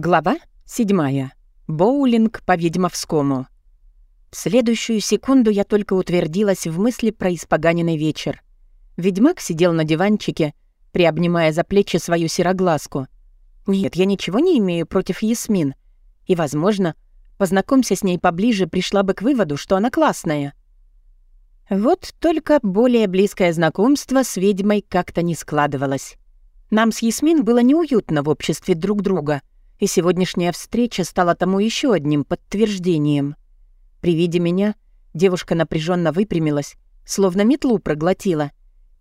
Глава 7. Боулинг по Ведьмовскому. В следующую секунду я только утвердилась в мысли про испоганенный вечер. Ведьмак сидел на диванчике, приобнимая за плечи свою сероглазку. Нет, я ничего не имею против Ясмин. И, возможно, познакомься с ней поближе, пришла бы к выводу, что она классная. Вот только более близкое знакомство с ведьмой как-то не складывалось. Нам с Ясмин было неуютно в обществе друг друга — и сегодняшняя встреча стала тому еще одним подтверждением. При виде меня девушка напряженно выпрямилась, словно метлу проглотила.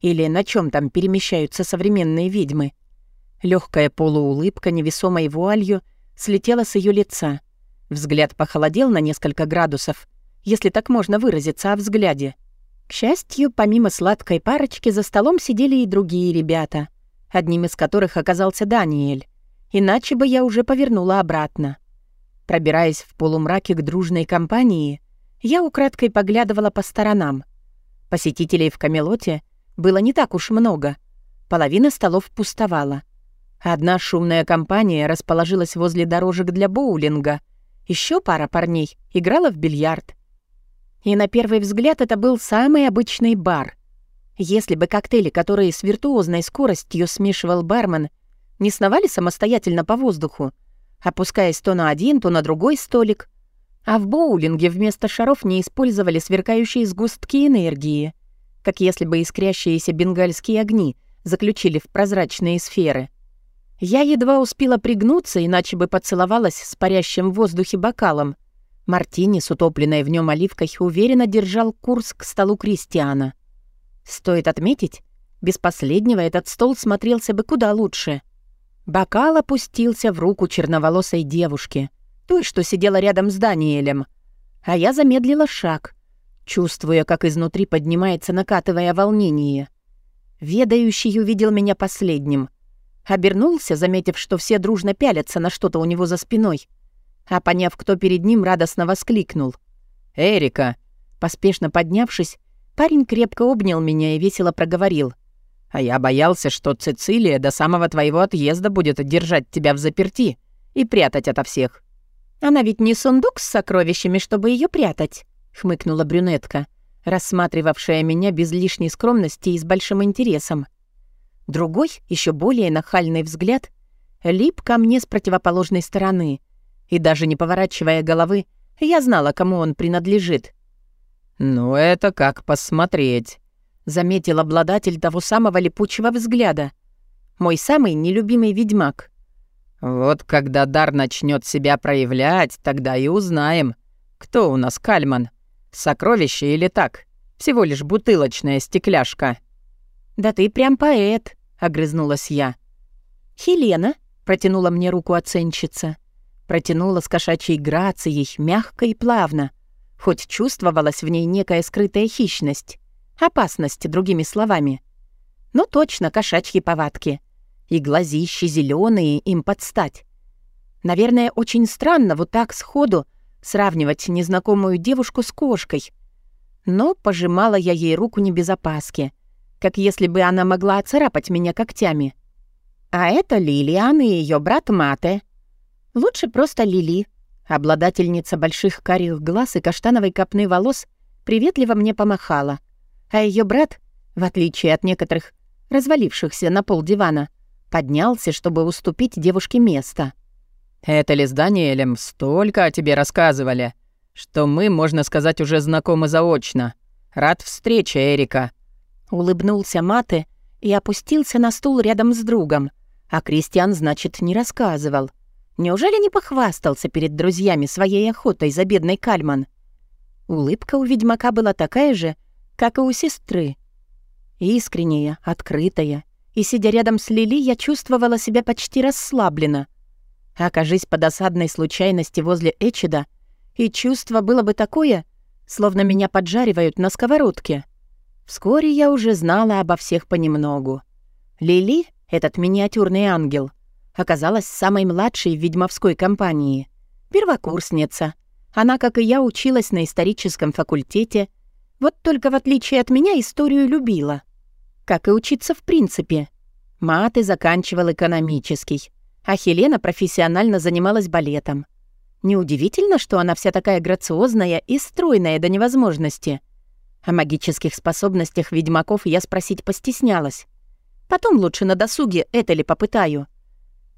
Или на чем там перемещаются современные ведьмы. Легкая полуулыбка невесомой вуалью слетела с ее лица. Взгляд похолодел на несколько градусов, если так можно выразиться о взгляде. К счастью, помимо сладкой парочки, за столом сидели и другие ребята, одним из которых оказался Даниэль иначе бы я уже повернула обратно. Пробираясь в полумраке к дружной компании, я украдкой поглядывала по сторонам. Посетителей в Камелоте было не так уж много. Половина столов пустовала. Одна шумная компания расположилась возле дорожек для боулинга. Еще пара парней играла в бильярд. И на первый взгляд это был самый обычный бар. Если бы коктейли, которые с виртуозной скоростью смешивал бармен, не сновали самостоятельно по воздуху, опускаясь то на один, то на другой столик. А в боулинге вместо шаров не использовали сверкающие сгустки энергии, как если бы искрящиеся бенгальские огни заключили в прозрачные сферы. Я едва успела пригнуться, иначе бы поцеловалась с парящим в воздухе бокалом. Мартини с утопленной в нем оливкой уверенно держал курс к столу Кристиана. Стоит отметить, без последнего этот стол смотрелся бы куда лучше. Бокал опустился в руку черноволосой девушки, той, что сидела рядом с Даниэлем. А я замедлила шаг, чувствуя, как изнутри поднимается накатывая волнение. Ведающий увидел меня последним. Обернулся, заметив, что все дружно пялятся на что-то у него за спиной. А поняв, кто перед ним, радостно воскликнул. «Эрика!» Поспешно поднявшись, парень крепко обнял меня и весело проговорил — а я боялся, что Цицилия до самого твоего отъезда будет держать тебя в заперти и прятать ото всех». «Она ведь не сундук с сокровищами, чтобы ее прятать», — хмыкнула брюнетка, рассматривавшая меня без лишней скромности и с большим интересом. Другой, еще более нахальный взгляд, лип ко мне с противоположной стороны, и даже не поворачивая головы, я знала, кому он принадлежит. «Ну, это как посмотреть», заметил обладатель того самого липучего взгляда. Мой самый нелюбимый ведьмак. «Вот когда дар начнет себя проявлять, тогда и узнаем, кто у нас Кальман. Сокровище или так? Всего лишь бутылочная стекляшка». «Да ты прям поэт», — огрызнулась я. «Хелена», — протянула мне руку оценщица. Протянула с кошачьей грацией, мягко и плавно, хоть чувствовалась в ней некая скрытая хищность. Опасность, другими словами. Ну точно, кошачьи повадки. И глазищи зеленые им подстать. Наверное, очень странно вот так сходу сравнивать незнакомую девушку с кошкой. Но пожимала я ей руку не без опаски, как если бы она могла оцарапать меня когтями. А это Лилиан и ее брат Мате. Лучше просто Лили. Обладательница больших карих глаз и каштановой копны волос приветливо мне помахала — а ее брат, в отличие от некоторых, развалившихся на пол дивана, поднялся, чтобы уступить девушке место. «Это ли с Даниэлем столько о тебе рассказывали, что мы, можно сказать, уже знакомы заочно. Рад встрече, Эрика». Улыбнулся Маты и опустился на стул рядом с другом, а Кристиан, значит, не рассказывал. Неужели не похвастался перед друзьями своей охотой за бедной Кальман? Улыбка у ведьмака была такая же, как и у сестры. Искренняя, открытая. И, сидя рядом с Лили, я чувствовала себя почти расслабленно. Окажись по досадной случайности возле Эчида, и чувство было бы такое, словно меня поджаривают на сковородке. Вскоре я уже знала обо всех понемногу. Лили, этот миниатюрный ангел, оказалась самой младшей в ведьмовской компании. Первокурсница. Она, как и я, училась на историческом факультете вот только в отличие от меня историю любила. Как и учиться в принципе. Маты заканчивал экономический. а Хелена профессионально занималась балетом. Неудивительно, что она вся такая грациозная и стройная до невозможности. О магических способностях ведьмаков я спросить постеснялась. Потом лучше на досуге это ли попытаю.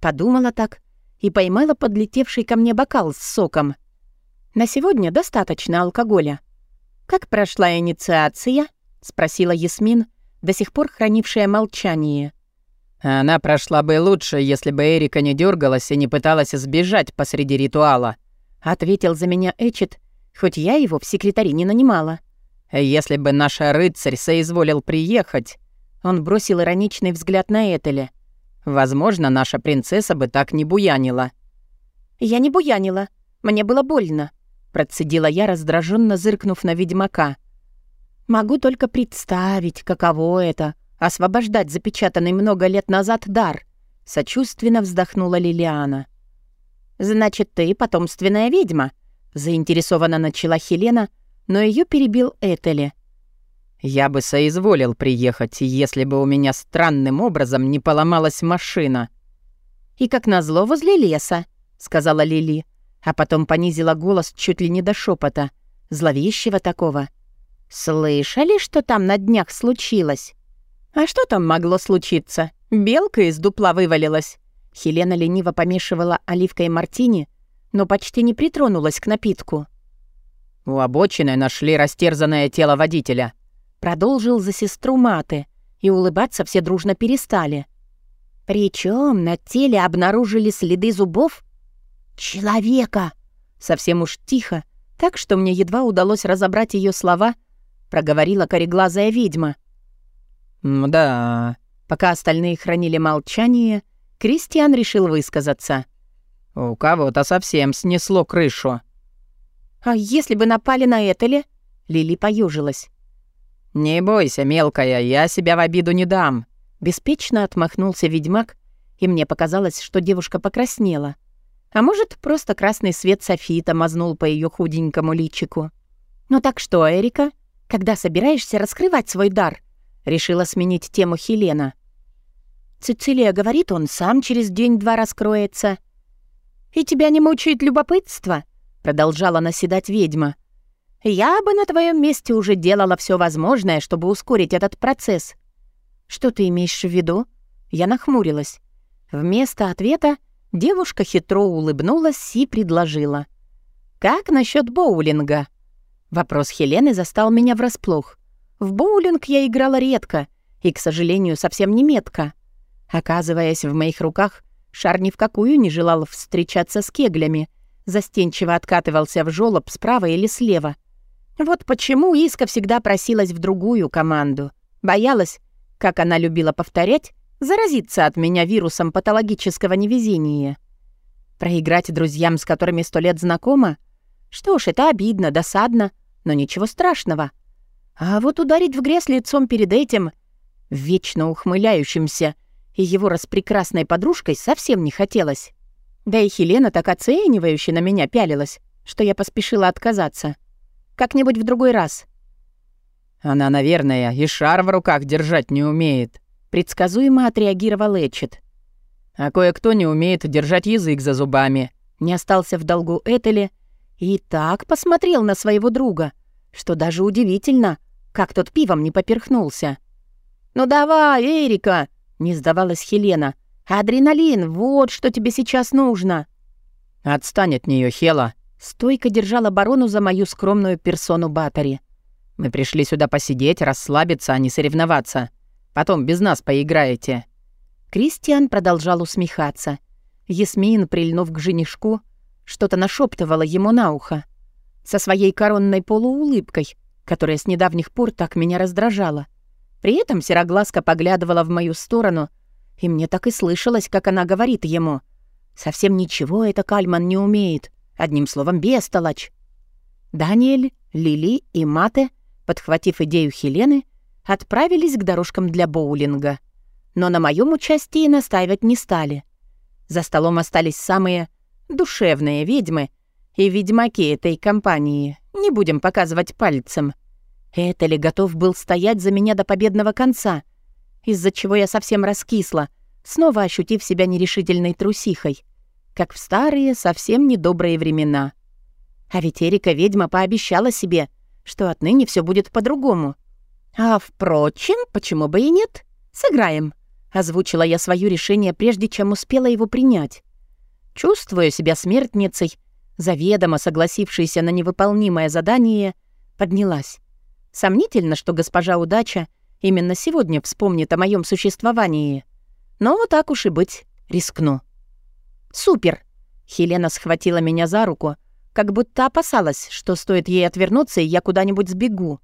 Подумала так и поймала подлетевший ко мне бокал с соком. На сегодня достаточно алкоголя. «Как прошла инициация?» — спросила Ясмин, до сих пор хранившая молчание. Она прошла бы лучше, если бы Эрика не дергалась и не пыталась сбежать посреди ритуала. Ответил за меня Эчет, хоть я его в секретари не нанимала. Если бы наш рыцарь соизволил приехать, он бросил ироничный взгляд на Этеля. Возможно, наша принцесса бы так не буянила. Я не буянила. Мне было больно. Процедила я, раздраженно зыркнув на ведьмака. Могу только представить, каково это освобождать запечатанный много лет назад дар», — сочувственно вздохнула Лилиана. «Значит, ты потомственная ведьма», — заинтересованно начала Хелена, но ее перебил Этели. «Я бы соизволил приехать, если бы у меня странным образом не поломалась машина». «И как назло возле леса», — сказала Лили, а потом понизила голос чуть ли не до шепота, зловещего такого. «Слышали, что там на днях случилось?» «А что там могло случиться? Белка из дупла вывалилась». Хелена лениво помешивала оливкой мартини, но почти не притронулась к напитку. «У обочины нашли растерзанное тело водителя», — продолжил за сестру Маты, и улыбаться все дружно перестали. Причем на теле обнаружили следы зубов человека. Совсем уж тихо, так что мне едва удалось разобрать ее слова, проговорила кореглазая ведьма — «Да...» Пока остальные хранили молчание, Кристиан решил высказаться. «У кого-то совсем снесло крышу». «А если бы напали на Этеле?» Лили поюжилась. «Не бойся, мелкая, я себя в обиду не дам». Беспечно отмахнулся ведьмак, и мне показалось, что девушка покраснела. А может, просто красный свет софита мазнул по ее худенькому личику. «Ну так что, Эрика, когда собираешься раскрывать свой дар?» Решила сменить тему Хелена. «Цицилия говорит, он сам через день-два раскроется». «И тебя не мучает любопытство?» Продолжала наседать ведьма. «Я бы на твоем месте уже делала все возможное, чтобы ускорить этот процесс». «Что ты имеешь в виду?» Я нахмурилась. Вместо ответа девушка хитро улыбнулась и предложила. «Как насчет боулинга?» Вопрос Хелены застал меня врасплох. В боулинг я играла редко и, к сожалению, совсем не метко. Оказываясь в моих руках, шар ни в какую не желал встречаться с кеглями, застенчиво откатывался в жёлоб справа или слева. Вот почему Иска всегда просилась в другую команду. Боялась, как она любила повторять, заразиться от меня вирусом патологического невезения. Проиграть друзьям, с которыми сто лет знакома? Что ж, это обидно, досадно, но ничего страшного. А вот ударить в грязь лицом перед этим, вечно ухмыляющимся, и его распрекрасной подружкой совсем не хотелось. Да и Хелена так оценивающе на меня пялилась, что я поспешила отказаться. Как-нибудь в другой раз. «Она, наверное, и шар в руках держать не умеет», — предсказуемо отреагировал Эчет. «А кое-кто не умеет держать язык за зубами». Не остался в долгу Этели и так посмотрел на своего друга, что даже удивительно — как тот пивом не поперхнулся. «Ну давай, Эрика!» — не сдавалась Хелена. «Адреналин, вот что тебе сейчас нужно!» «Отстань от нее, Хела!» Стойко держал оборону за мою скромную персону Батари. «Мы пришли сюда посидеть, расслабиться, а не соревноваться. Потом без нас поиграете». Кристиан продолжал усмехаться. Ясмин, прильнув к женишку, что-то нашептывала ему на ухо. Со своей коронной полуулыбкой — которая с недавних пор так меня раздражала. При этом сероглазка поглядывала в мою сторону, и мне так и слышалось, как она говорит ему. «Совсем ничего это Кальман не умеет. Одним словом, бестолочь». Даниэль, Лили и Мате, подхватив идею Хелены, отправились к дорожкам для боулинга. Но на моем участии настаивать не стали. За столом остались самые душевные ведьмы и ведьмаки этой компании. Не будем показывать пальцем. Это ли готов был стоять за меня до победного конца, из-за чего я совсем раскисла, снова ощутив себя нерешительной трусихой, как в старые, совсем недобрые времена. А ведь Эрика-ведьма пообещала себе, что отныне все будет по-другому. «А впрочем, почему бы и нет? Сыграем», — озвучила я свое решение, прежде чем успела его принять. Чувствуя себя смертницей, заведомо согласившейся на невыполнимое задание, поднялась. Сомнительно, что госпожа Удача именно сегодня вспомнит о моем существовании. Но вот так уж и быть, рискну. «Супер!» Хелена схватила меня за руку, как будто опасалась, что стоит ей отвернуться, и я куда-нибудь сбегу.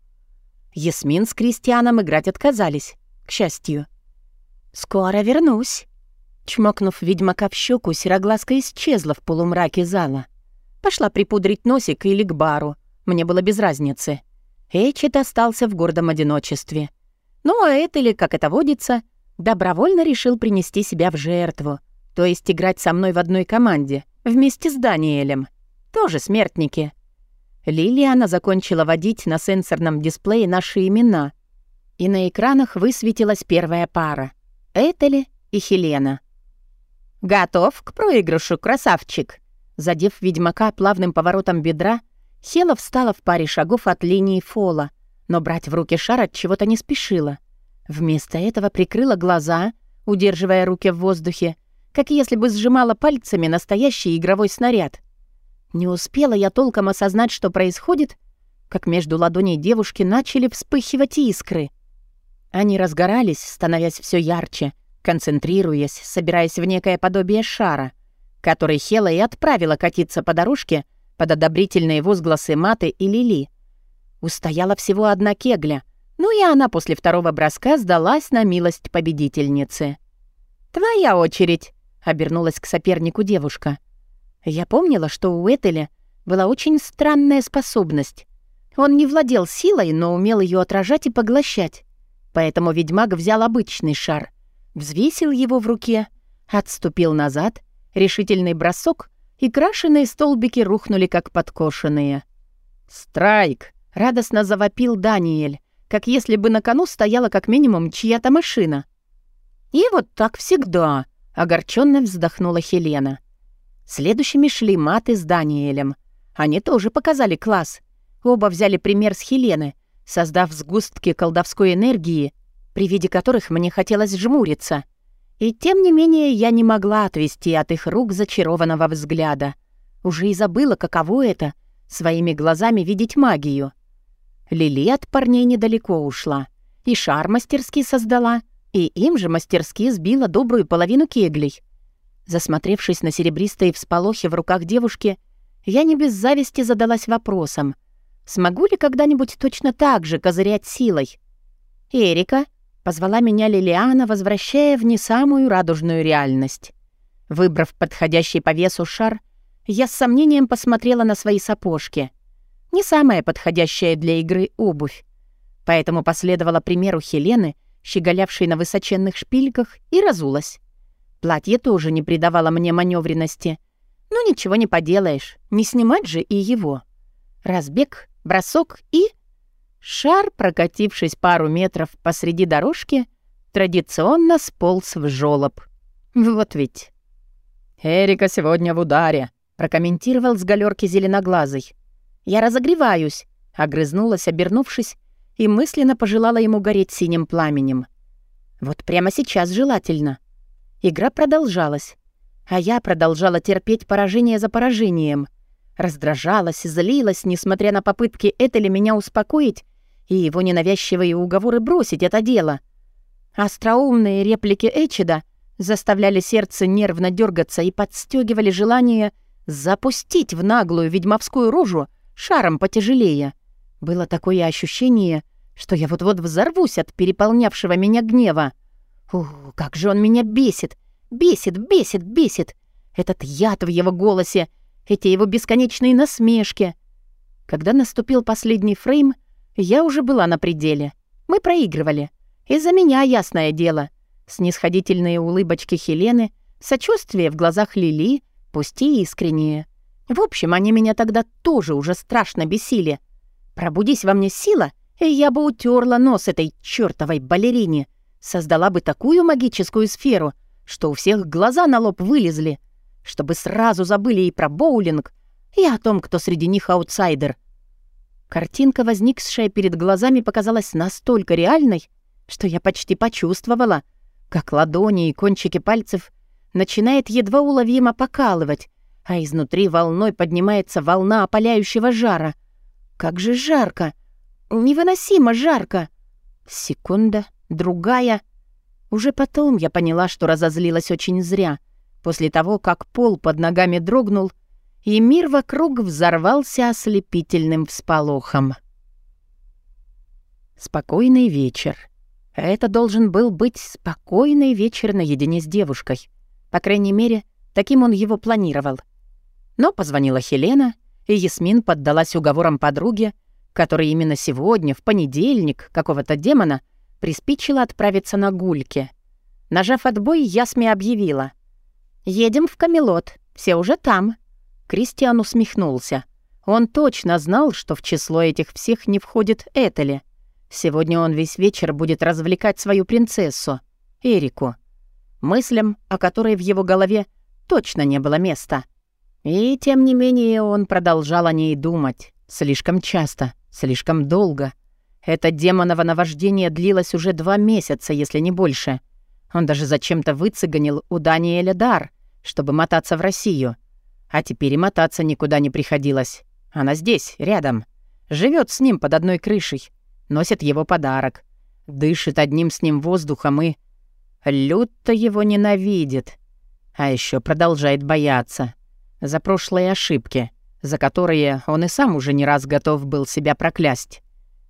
Ясмин с Кристианом играть отказались, к счастью. «Скоро вернусь». Чмокнув ведьмака в щеку, сероглазка исчезла в полумраке зала. Пошла припудрить носик или к бару. Мне было без разницы. Эчет остался в гордом одиночестве. Ну а это или, как это водится, добровольно решил принести себя в жертву, то есть играть со мной в одной команде, вместе с Даниэлем. Тоже смертники. Лилиана закончила водить на сенсорном дисплее наши имена. И на экранах высветилась первая пара — Этели и Хелена. «Готов к проигрышу, красавчик!» Задев ведьмака плавным поворотом бедра, Села встала в паре шагов от линии фола, но брать в руки шар от чего-то не спешила. Вместо этого прикрыла глаза, удерживая руки в воздухе, как если бы сжимала пальцами настоящий игровой снаряд. Не успела я толком осознать, что происходит, как между ладоней девушки начали вспыхивать искры. Они разгорались, становясь все ярче, концентрируясь, собираясь в некое подобие шара, который Хела и отправила катиться по дорожке под одобрительные возгласы Маты и Лили. Устояла всего одна кегля, ну и она после второго броска сдалась на милость победительницы. «Твоя очередь», — обернулась к сопернику девушка. Я помнила, что у Этеля была очень странная способность. Он не владел силой, но умел ее отражать и поглощать. Поэтому ведьмак взял обычный шар, взвесил его в руке, отступил назад, решительный бросок, и крашеные столбики рухнули, как подкошенные. «Страйк!» — радостно завопил Даниэль, как если бы на кону стояла как минимум чья-то машина. «И вот так всегда!» — огорченно вздохнула Хелена. Следующими шли Маты с Даниэлем. Они тоже показали класс. Оба взяли пример с Хелены, создав сгустки колдовской энергии, при виде которых мне хотелось жмуриться. И тем не менее я не могла отвести от их рук зачарованного взгляда. Уже и забыла, каково это — своими глазами видеть магию. Лили от парней недалеко ушла. И шар мастерски создала, и им же мастерски сбила добрую половину кеглей — Засмотревшись на серебристые всполохи в руках девушки, я не без зависти задалась вопросом, смогу ли когда-нибудь точно так же козырять силой? «Эрика», — позвала меня Лилиана, возвращая в не самую радужную реальность. Выбрав подходящий по весу шар, я с сомнением посмотрела на свои сапожки. Не самая подходящая для игры обувь. Поэтому последовала примеру Хелены, щеголявшей на высоченных шпильках, и разулась. Платье тоже не придавало мне маневренности. Но ничего не поделаешь, не снимать же и его. Разбег, бросок и... Шар, прокатившись пару метров посреди дорожки, традиционно сполз в жёлоб. Вот ведь. «Эрика сегодня в ударе», — прокомментировал с галерки зеленоглазый. «Я разогреваюсь», — огрызнулась, обернувшись, и мысленно пожелала ему гореть синим пламенем. «Вот прямо сейчас желательно. Игра продолжалась. А я продолжала терпеть поражение за поражением. Раздражалась, злилась, несмотря на попытки Этели меня успокоить и его ненавязчивые уговоры бросить это дело. Остроумные реплики Эчеда заставляли сердце нервно дергаться и подстегивали желание запустить в наглую ведьмовскую рожу шаром потяжелее. Было такое ощущение, что я вот-вот взорвусь от переполнявшего меня гнева. Ух, как же он меня бесит! Бесит, бесит, бесит! Этот яд в его голосе, эти его бесконечные насмешки. Когда наступил последний фрейм, я уже была на пределе. Мы проигрывали. Из-за меня, ясное дело. Снисходительные улыбочки Хелены, сочувствие в глазах Лили, пусть и искренние. В общем, они меня тогда тоже уже страшно бесили. Пробудись во мне сила, и я бы утерла нос этой чёртовой балерине — создала бы такую магическую сферу, что у всех глаза на лоб вылезли, чтобы сразу забыли и про боулинг, и о том, кто среди них аутсайдер. Картинка, возникшая перед глазами, показалась настолько реальной, что я почти почувствовала, как ладони и кончики пальцев начинает едва уловимо покалывать, а изнутри волной поднимается волна опаляющего жара. Как же жарко! Невыносимо жарко! Секунда, другая. Уже потом я поняла, что разозлилась очень зря, после того, как пол под ногами дрогнул, и мир вокруг взорвался ослепительным всполохом. Спокойный вечер. Это должен был быть спокойный вечер наедине с девушкой. По крайней мере, таким он его планировал. Но позвонила Хелена, и Ясмин поддалась уговорам подруги, которой именно сегодня, в понедельник, какого-то демона, приспичило отправиться на гульки. Нажав отбой, Ясми объявила. «Едем в Камелот, все уже там». Кристиан усмехнулся. Он точно знал, что в число этих всех не входит Этели. Сегодня он весь вечер будет развлекать свою принцессу, Эрику. Мыслям, о которой в его голове точно не было места. И тем не менее он продолжал о ней думать. Слишком часто, слишком долго. Это демоново наваждение длилось уже два месяца, если не больше. Он даже зачем-то выцеганил у Даниэля дар, чтобы мотаться в Россию. А теперь и мотаться никуда не приходилось. Она здесь, рядом. живет с ним под одной крышей носит его подарок, дышит одним с ним воздухом и... Люто его ненавидит. А еще продолжает бояться. За прошлые ошибки, за которые он и сам уже не раз готов был себя проклясть.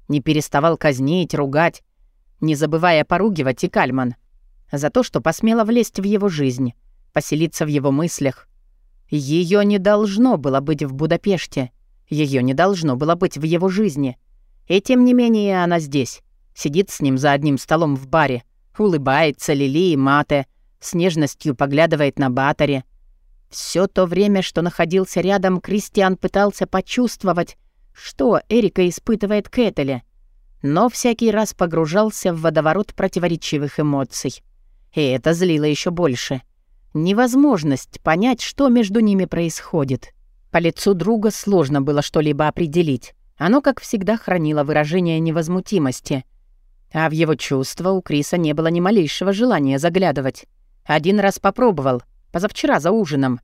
Не переставал казнить, ругать, не забывая поругивать и Кальман. За то, что посмела влезть в его жизнь, поселиться в его мыслях. Ее не должно было быть в Будапеште. Ее не должно было быть в его жизни. И тем не менее она здесь. Сидит с ним за одним столом в баре. Улыбается Лили и Мате. С нежностью поглядывает на Батаре. Все то время, что находился рядом, Кристиан пытался почувствовать, что Эрика испытывает к Этеле. Но всякий раз погружался в водоворот противоречивых эмоций. И это злило еще больше. Невозможность понять, что между ними происходит. По лицу друга сложно было что-либо определить. Оно, как всегда, хранило выражение невозмутимости. А в его чувства у Криса не было ни малейшего желания заглядывать. Один раз попробовал, позавчера за ужином,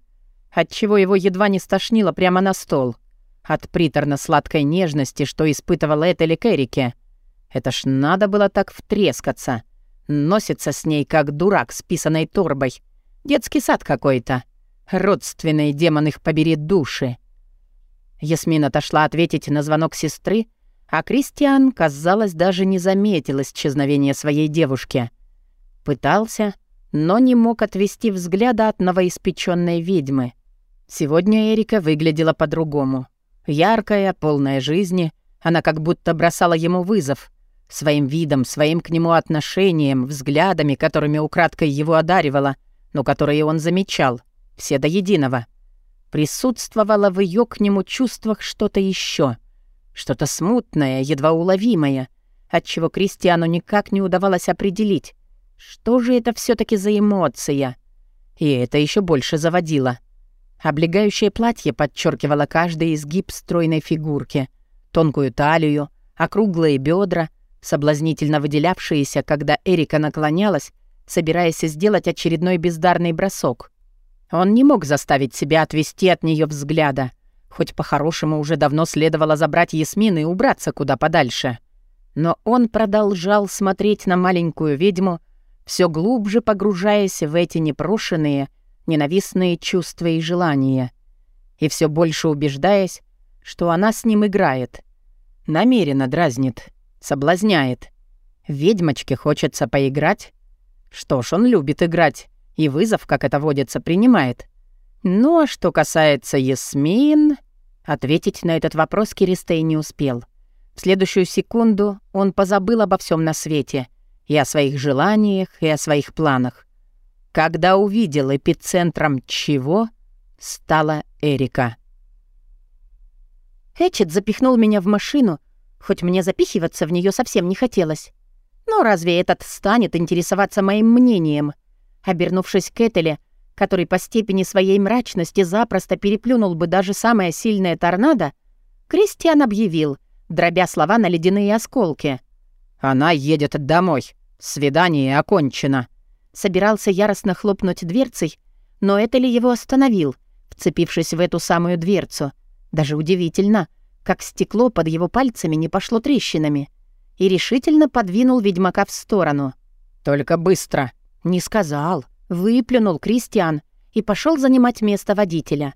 отчего его едва не стошнило прямо на стол. От приторно-сладкой нежности, что испытывал Этели Керрике. Это ж надо было так втрескаться. Носится с ней, как дурак с писаной торбой. Детский сад какой-то. Родственные демон их побери души. Ясмин отошла ответить на звонок сестры, а Кристиан, казалось, даже не заметил исчезновения своей девушки. Пытался, но не мог отвести взгляда от новоиспеченной ведьмы. Сегодня Эрика выглядела по-другому. Яркая, полная жизни, она как будто бросала ему вызов. Своим видом, своим к нему отношением, взглядами, которыми украдкой его одаривала, но которые он замечал, все до единого — Присутствовало в ее к нему чувствах что-то еще, что-то смутное, едва уловимое, отчего Кристиану никак не удавалось определить, что же это все таки за эмоция. И это еще больше заводило. Облегающее платье подчеркивало каждый изгиб стройной фигурки, тонкую талию, округлые бедра, соблазнительно выделявшиеся, когда Эрика наклонялась, собираясь сделать очередной бездарный бросок. Он не мог заставить себя отвести от нее взгляда, хоть по-хорошему уже давно следовало забрать Ясмин и убраться куда подальше. Но он продолжал смотреть на маленькую ведьму, все глубже погружаясь в эти непрошенные, ненавистные чувства и желания, и все больше убеждаясь, что она с ним играет, намеренно дразнит, соблазняет. Ведьмочке хочется поиграть. Что ж, он любит играть и вызов, как это водится, принимает. Ну а что касается Ясмин... Ответить на этот вопрос Киристей не успел. В следующую секунду он позабыл обо всем на свете. И о своих желаниях, и о своих планах. Когда увидел эпицентром чего, стала Эрика. Эчет запихнул меня в машину, хоть мне запихиваться в нее совсем не хотелось. Но разве этот станет интересоваться моим мнением? Обернувшись к Этеле, который по степени своей мрачности запросто переплюнул бы даже самое сильное торнадо, Кристиан объявил, дробя слова на ледяные осколки. «Она едет домой. Свидание окончено». Собирался яростно хлопнуть дверцей, но Этели его остановил, вцепившись в эту самую дверцу. Даже удивительно, как стекло под его пальцами не пошло трещинами, и решительно подвинул ведьмака в сторону. «Только быстро!» «Не сказал. Выплюнул Кристиан и пошел занимать место водителя.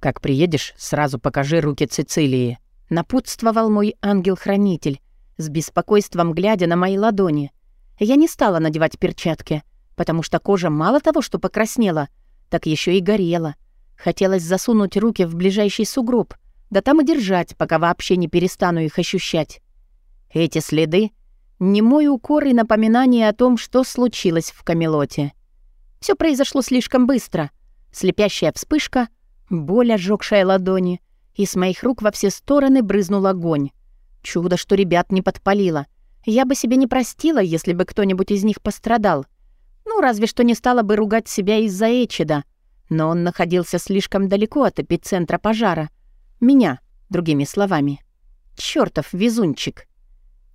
«Как приедешь, сразу покажи руки Цицилии», — напутствовал мой ангел-хранитель, с беспокойством глядя на мои ладони. Я не стала надевать перчатки, потому что кожа мало того, что покраснела, так еще и горела. Хотелось засунуть руки в ближайший сугроб, да там и держать, пока вообще не перестану их ощущать. Эти следы — не мой укор и напоминание о том, что случилось в Камелоте. Все произошло слишком быстро. Слепящая вспышка, боль, ожогшая ладони, и с моих рук во все стороны брызнул огонь. Чудо, что ребят не подпалило. Я бы себе не простила, если бы кто-нибудь из них пострадал. Ну, разве что не стала бы ругать себя из-за Эчеда. Но он находился слишком далеко от эпицентра пожара. Меня, другими словами. Чёртов везунчик.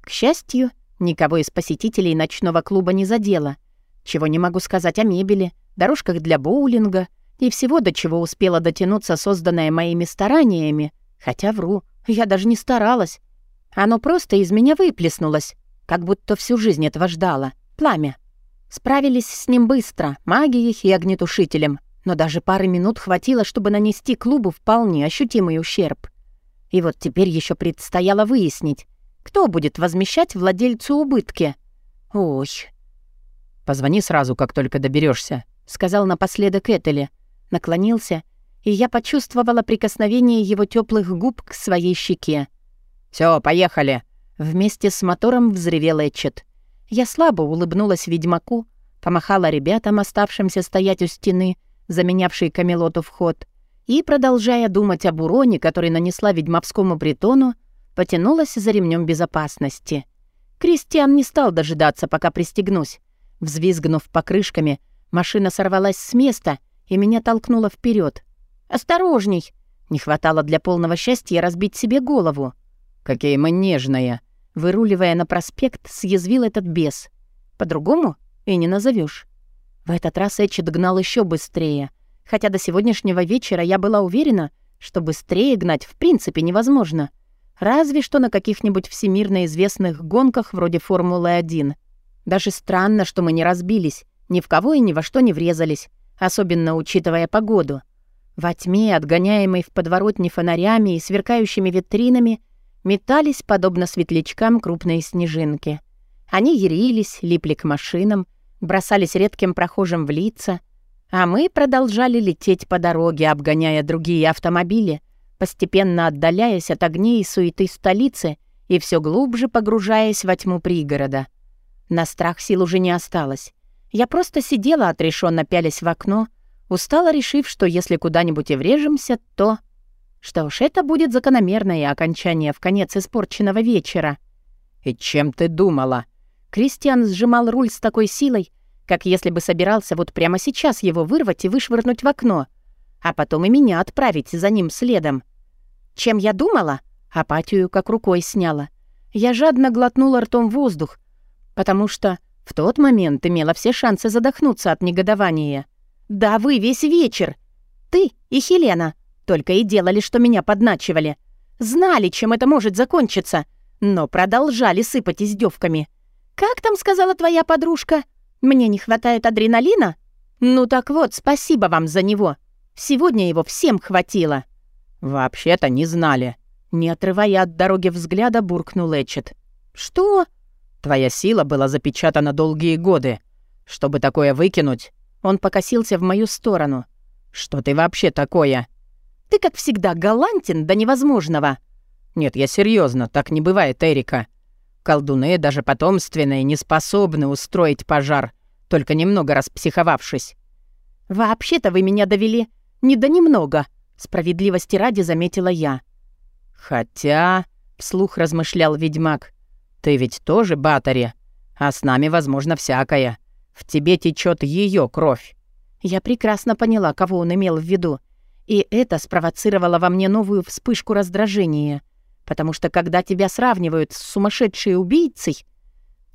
К счастью, никого из посетителей ночного клуба не задело. Чего не могу сказать о мебели, дорожках для боулинга и всего, до чего успела дотянуться созданное моими стараниями. Хотя вру, я даже не старалась. Оно просто из меня выплеснулось, как будто всю жизнь этого ждало. Пламя. Справились с ним быстро, магией и огнетушителем, но даже пары минут хватило, чтобы нанести клубу вполне ощутимый ущерб. И вот теперь еще предстояло выяснить, кто будет возмещать владельцу убытки. Ой. «Позвони сразу, как только доберешься, сказал напоследок Этели. Наклонился, и я почувствовала прикосновение его теплых губ к своей щеке. Все, поехали!» Вместе с мотором взревел Этчет. Я слабо улыбнулась ведьмаку, помахала ребятам, оставшимся стоять у стены, заменявшей Камелоту вход, и, продолжая думать об уроне, который нанесла ведьмовскому притону, потянулась за ремнем безопасности. Кристиан не стал дожидаться, пока пристегнусь. Взвизгнув покрышками, машина сорвалась с места и меня толкнула вперед. «Осторожней!» Не хватало для полного счастья разбить себе голову. «Какие мы нежные!» Выруливая на проспект, съязвил этот бес. По-другому и не назовешь. В этот раз Эчет гнал еще быстрее, хотя до сегодняшнего вечера я была уверена, что быстрее гнать в принципе невозможно. Разве что на каких-нибудь всемирно известных гонках вроде Формулы-1. Даже странно, что мы не разбились, ни в кого и ни во что не врезались, особенно учитывая погоду. Во тьме, отгоняемой в подворотне фонарями и сверкающими витринами, метались, подобно светлячкам, крупные снежинки. Они ярились, липли к машинам, бросались редким прохожим в лица, а мы продолжали лететь по дороге, обгоняя другие автомобили, постепенно отдаляясь от огней и суеты столицы и все глубже погружаясь во тьму пригорода. На страх сил уже не осталось. Я просто сидела, отрешенно пялясь в окно, устала, решив, что если куда-нибудь и врежемся, то... Что ж, это будет закономерное окончание в конец испорченного вечера. «И чем ты думала?» Кристиан сжимал руль с такой силой, как если бы собирался вот прямо сейчас его вырвать и вышвырнуть в окно, а потом и меня отправить за ним следом. Чем я думала? Апатию как рукой сняла. Я жадно глотнула ртом воздух, потому что в тот момент имела все шансы задохнуться от негодования. «Да вы весь вечер! Ты и Хелена только и делали, что меня подначивали. Знали, чем это может закончиться, но продолжали сыпать издевками. Как там сказала твоя подружка? Мне не хватает адреналина? Ну так вот, спасибо вам за него. Сегодня его всем хватило». «Вообще-то не знали», не отрывая от дороги взгляда, буркнул Эчет. «Что?» Твоя сила была запечатана долгие годы. Чтобы такое выкинуть, он покосился в мою сторону. Что ты вообще такое? Ты, как всегда, галантен до невозможного. Нет, я серьезно, так не бывает, Эрика. Колдуны, даже потомственные, не способны устроить пожар, только немного распсиховавшись. «Вообще-то вы меня довели не до немного», — справедливости ради заметила я. «Хотя...» — вслух размышлял ведьмак. «Ты ведь тоже Батаре, а с нами, возможно, всякое. В тебе течет ее кровь. Я прекрасно поняла, кого он имел в виду. И это спровоцировало во мне новую вспышку раздражения. Потому что когда тебя сравнивают с сумасшедшей убийцей...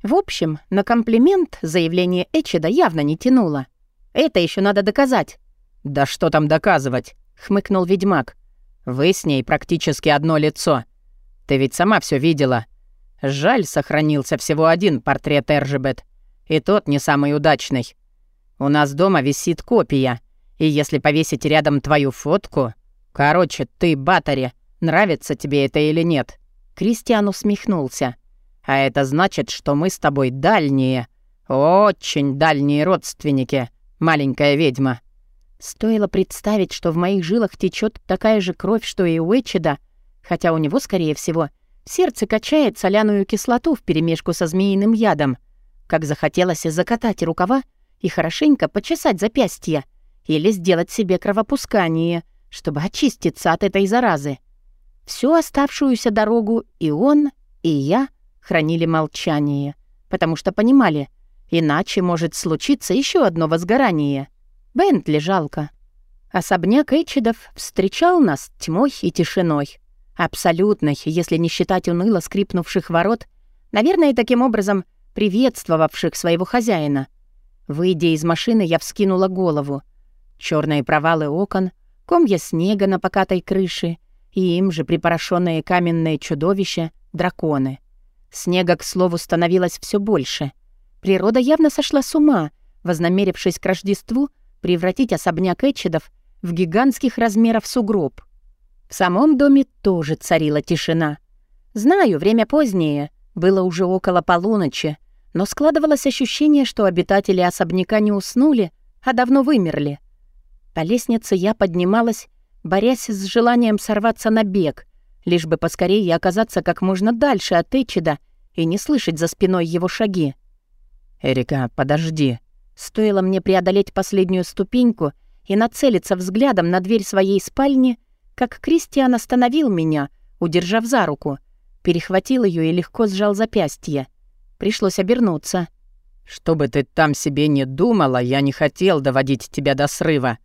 В общем, на комплимент заявление Эчеда явно не тянуло. Это еще надо доказать. «Да что там доказывать?» — хмыкнул ведьмак. «Вы с ней практически одно лицо. Ты ведь сама все видела. Жаль, сохранился всего один портрет Эржебет. И тот не самый удачный. У нас дома висит копия. И если повесить рядом твою фотку... Короче, ты, Батаре, нравится тебе это или нет?» Кристиан усмехнулся. «А это значит, что мы с тобой дальние, очень дальние родственники, маленькая ведьма». Стоило представить, что в моих жилах течет такая же кровь, что и у Эчеда, хотя у него, скорее всего, сердце качает соляную кислоту вперемешку со змеиным ядом, как захотелось закатать рукава и хорошенько почесать запястья или сделать себе кровопускание, чтобы очиститься от этой заразы. Всю оставшуюся дорогу и он, и я хранили молчание, потому что понимали, иначе может случиться еще одно возгорание. Бентли жалко. Особняк Эйчедов встречал нас тьмой и тишиной. Абсолютной, если не считать уныло скрипнувших ворот, наверное, таким образом приветствовавших своего хозяина. Выйдя из машины, я вскинула голову. Черные провалы окон, комья снега на покатой крыше и им же припорошенные каменные чудовища — драконы. Снега, к слову, становилось все больше. Природа явно сошла с ума, вознамерившись к Рождеству превратить особняк Этчедов в гигантских размеров сугроб. В самом доме тоже царила тишина. Знаю, время позднее, было уже около полуночи, но складывалось ощущение, что обитатели особняка не уснули, а давно вымерли. По лестнице я поднималась, борясь с желанием сорваться на бег, лишь бы поскорее оказаться как можно дальше от Эчида и не слышать за спиной его шаги. «Эрика, подожди». Стоило мне преодолеть последнюю ступеньку и нацелиться взглядом на дверь своей спальни, как Кристиан остановил меня, удержав за руку, перехватил ее и легко сжал запястье. Пришлось обернуться. «Что бы ты там себе не думала, я не хотел доводить тебя до срыва.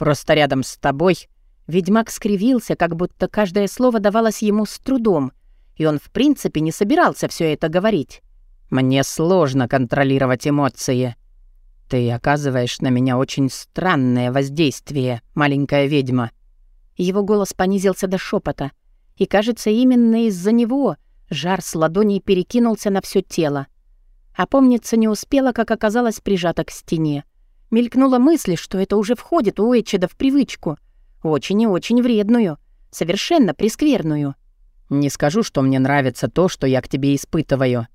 Просто рядом с тобой...» Ведьмак скривился, как будто каждое слово давалось ему с трудом, и он в принципе не собирался все это говорить. «Мне сложно контролировать эмоции. Ты оказываешь на меня очень странное воздействие, маленькая ведьма». Его голос понизился до шепота, и, кажется, именно из-за него жар с ладоней перекинулся на все тело. Опомниться не успела, как оказалось прижата к стене. Мелькнула мысль, что это уже входит у Эйчеда в привычку. Очень и очень вредную. Совершенно прескверную. «Не скажу, что мне нравится то, что я к тебе испытываю».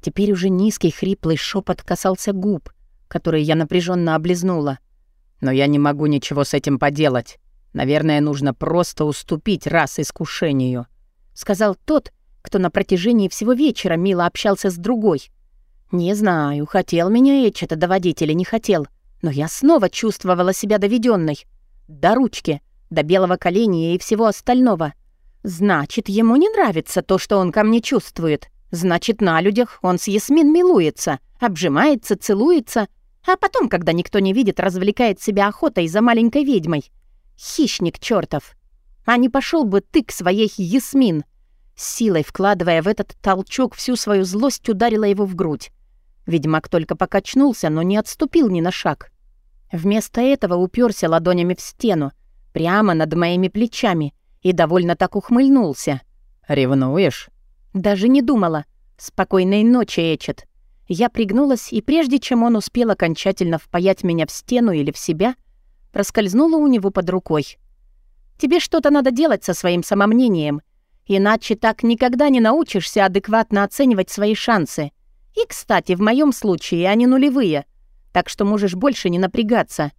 Теперь уже низкий хриплый шепот касался губ, которые я напряженно облизнула. «Но я не могу ничего с этим поделать. Наверное, нужно просто уступить раз искушению», — сказал тот, кто на протяжении всего вечера мило общался с другой. Не знаю, хотел меня Эчета доводить или не хотел, но я снова чувствовала себя доведенной. До ручки, до белого коленя и всего остального. Значит, ему не нравится то, что он ко мне чувствует. Значит, на людях он с Ясмин милуется, обжимается, целуется, а потом, когда никто не видит, развлекает себя охотой за маленькой ведьмой. Хищник чертов. А не пошел бы ты к своей Ясмин. силой вкладывая в этот толчок всю свою злость, ударила его в грудь. Ведьмак только покачнулся, но не отступил ни на шаг. Вместо этого уперся ладонями в стену, прямо над моими плечами, и довольно так ухмыльнулся. «Ревнуешь?» Даже не думала. «Спокойной ночи, Эчет». Я пригнулась, и прежде чем он успел окончательно впаять меня в стену или в себя — проскользнула у него под рукой. «Тебе что-то надо делать со своим самомнением, иначе так никогда не научишься адекватно оценивать свои шансы. И, кстати, в моем случае они нулевые, так что можешь больше не напрягаться».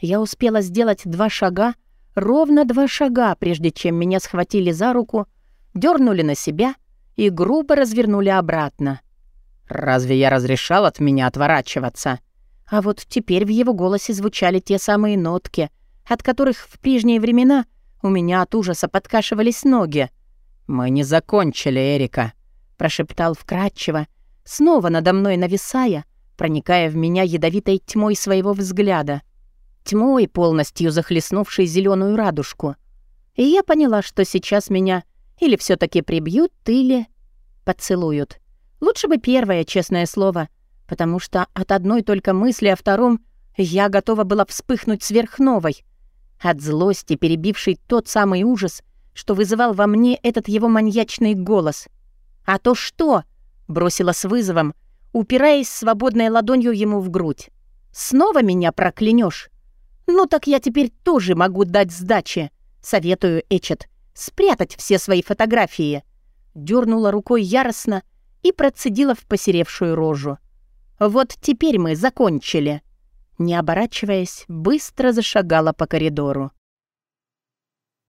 Я успела сделать два шага, ровно два шага, прежде чем меня схватили за руку, дернули на себя и грубо развернули обратно. «Разве я разрешал от меня отворачиваться?» А вот теперь в его голосе звучали те самые нотки, от которых в прежние времена у меня от ужаса подкашивались ноги. «Мы не закончили, Эрика», — прошептал вкратчиво, снова надо мной нависая, проникая в меня ядовитой тьмой своего взгляда. Тьмой, полностью захлестнувшей зеленую радужку. И я поняла, что сейчас меня или все таки прибьют, или поцелуют. Лучше бы первое, честное слово, потому что от одной только мысли о втором я готова была вспыхнуть сверхновой. От злости, перебившей тот самый ужас, что вызывал во мне этот его маньячный голос. «А то что?» — бросила с вызовом, упираясь свободной ладонью ему в грудь. «Снова меня проклянешь? Ну так я теперь тоже могу дать сдачи. Советую, Эчет, спрятать все свои фотографии». Дёрнула рукой яростно и процедила в посеревшую рожу. «Вот теперь мы закончили». Не оборачиваясь, быстро зашагала по коридору.